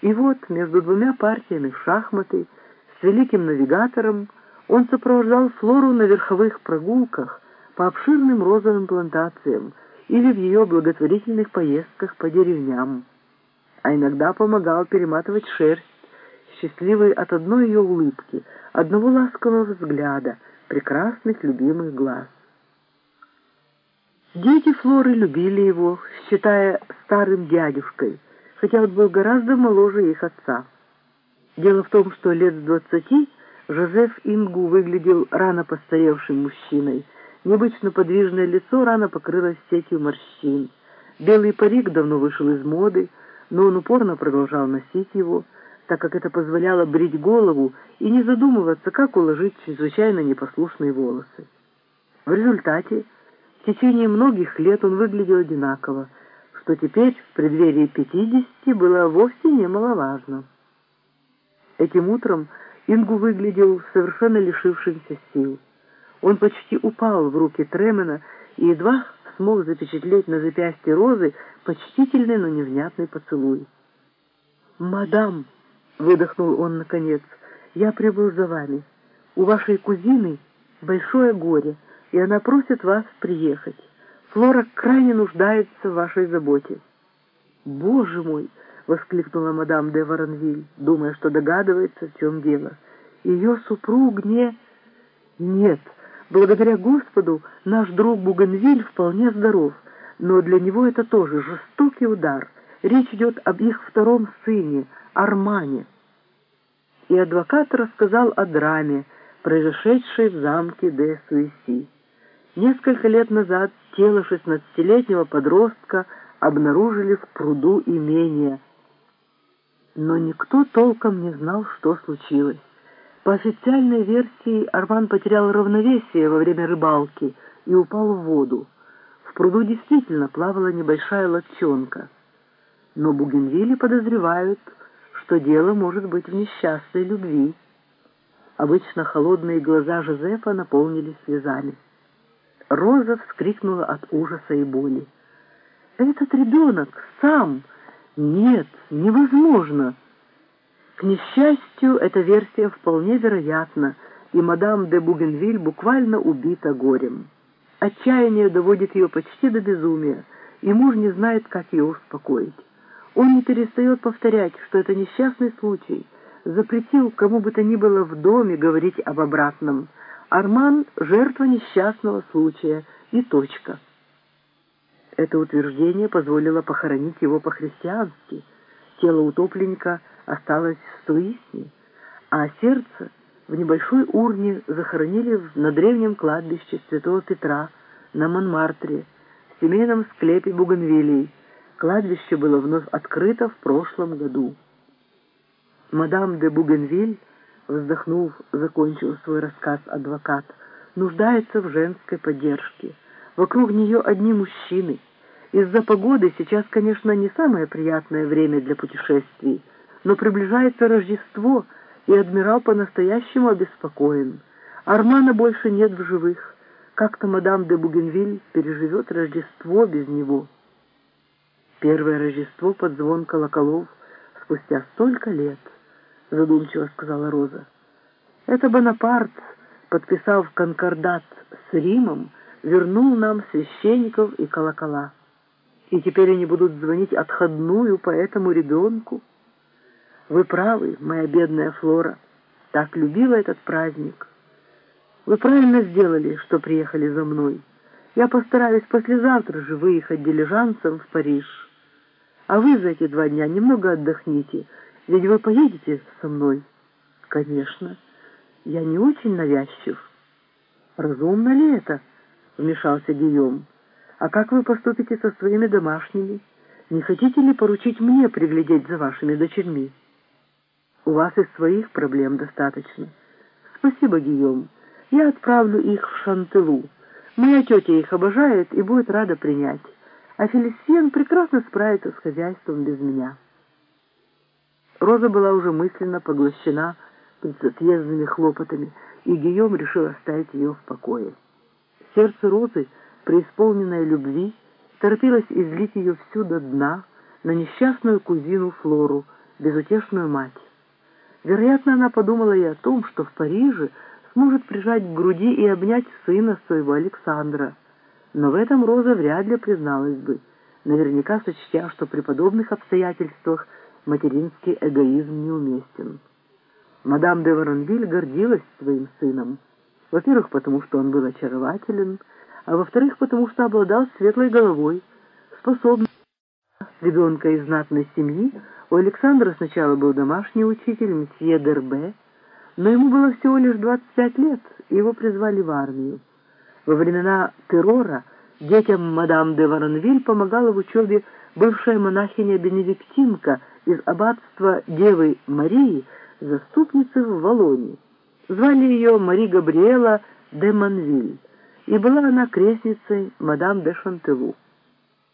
И вот между двумя партиями в шахматы с великим навигатором он сопровождал Флору на верховых прогулках по обширным розовым плантациям или в ее благотворительных поездках по деревням, а иногда помогал перематывать шерсть, счастливый от одной ее улыбки, одного ласкового взгляда, прекрасных любимых глаз. Дети Флоры любили его, считая старым дядюшкой, хотя он был гораздо моложе их отца. Дело в том, что лет с двадцати Жозеф Ингу выглядел рано постаревшим мужчиной. Необычно подвижное лицо рано покрылось сетью морщин. Белый парик давно вышел из моды, но он упорно продолжал носить его, так как это позволяло брить голову и не задумываться, как уложить чрезвычайно непослушные волосы. В результате в течение многих лет он выглядел одинаково, что теперь, в преддверии пятидесяти, было вовсе немаловажно. Этим утром Ингу выглядел совершенно лишившимся сил. Он почти упал в руки Тремена и едва смог запечатлеть на запястье Розы почтительный, но невнятный поцелуй. «Мадам!» — выдохнул он наконец. «Я прибыл за вами. У вашей кузины большое горе» и она просит вас приехать. Флора крайне нуждается в вашей заботе». «Боже мой!» — воскликнула мадам де Воронвиль, думая, что догадывается, в чем дело. «Ее супруг не...» «Нет, благодаря Господу наш друг Бугенвиль вполне здоров, но для него это тоже жестокий удар. Речь идет об их втором сыне, Армане». И адвокат рассказал о драме, произошедшей в замке де Суиси. Несколько лет назад тело шестнадцатилетнего подростка обнаружили в пруду имения, но никто толком не знал, что случилось. По официальной версии Арман потерял равновесие во время рыбалки и упал в воду. В пруду действительно плавала небольшая лодчонка. Но Бугенвилли подозревают, что дело может быть в несчастной любви. Обычно холодные глаза Жозефа наполнились слезами. Роза вскрикнула от ужаса и боли. «Этот ребенок сам! Нет, невозможно!» К несчастью, эта версия вполне вероятна, и мадам де Бугенвиль буквально убита горем. Отчаяние доводит ее почти до безумия, и муж не знает, как ее успокоить. Он не перестает повторять, что это несчастный случай, запретил кому бы то ни было в доме говорить об обратном – Арман — жертва несчастного случая и точка. Это утверждение позволило похоронить его по-христиански. Тело утопленника осталось в Суисне, а сердце в небольшой урне захоронили на древнем кладбище Святого Петра на Монмартре, в семейном склепе Бугенвилей. Кладбище было вновь открыто в прошлом году. Мадам де Бугенвиль вздохнув, закончил свой рассказ адвокат, нуждается в женской поддержке. Вокруг нее одни мужчины. Из-за погоды сейчас, конечно, не самое приятное время для путешествий, но приближается Рождество, и адмирал по-настоящему обеспокоен. Армана больше нет в живых. Как-то мадам де Бугенвиль переживет Рождество без него. Первое Рождество под звон колоколов спустя столько лет —— задумчиво сказала Роза. «Это Бонапарт, подписав конкордат с Римом, вернул нам священников и колокола. И теперь они будут звонить отходную по этому ребенку. Вы правы, моя бедная Флора, так любила этот праздник. Вы правильно сделали, что приехали за мной. Я постараюсь послезавтра же выехать дилижансом в Париж. А вы за эти два дня немного отдохните, ведь вы поедете со мной? Конечно. Я не очень навязчив. Разумно ли это? Вмешался Гийом. А как вы поступите со своими домашними? Не хотите ли поручить мне приглядеть за вашими дочерьми? У вас и своих проблем достаточно. Спасибо, Гийом. Я отправлю их в Шантелу. Моя тетя их обожает и будет рада принять. А Фелисиен прекрасно справится с хозяйством без меня. Роза была уже мысленно поглощена предотъездными хлопотами, и Гийом решил оставить ее в покое. Сердце Розы, преисполненное любви, торопилось излить ее всю до дна на несчастную кузину Флору, безутешную мать. Вероятно, она подумала и о том, что в Париже сможет прижать к груди и обнять сына своего Александра. Но в этом Роза вряд ли призналась бы, наверняка сочтя, что при подобных обстоятельствах материнский эгоизм неуместен. Мадам де Воронвиль гордилась своим сыном. Во-первых, потому что он был очарователен, а во-вторых, потому что обладал светлой головой, способным ребенка из знатной семьи, у Александра сначала был домашний учитель, месье Дербе, но ему было всего лишь 25 лет, и его призвали в армию. Во времена террора детям мадам де Воронвиль помогала в учебе бывшая монахиня-бенедиктинка из аббатства Девы Марии, заступницы в Волонии. Звали ее Мари Габриэла де Манвиль, и была она крестницей мадам де Шантелу.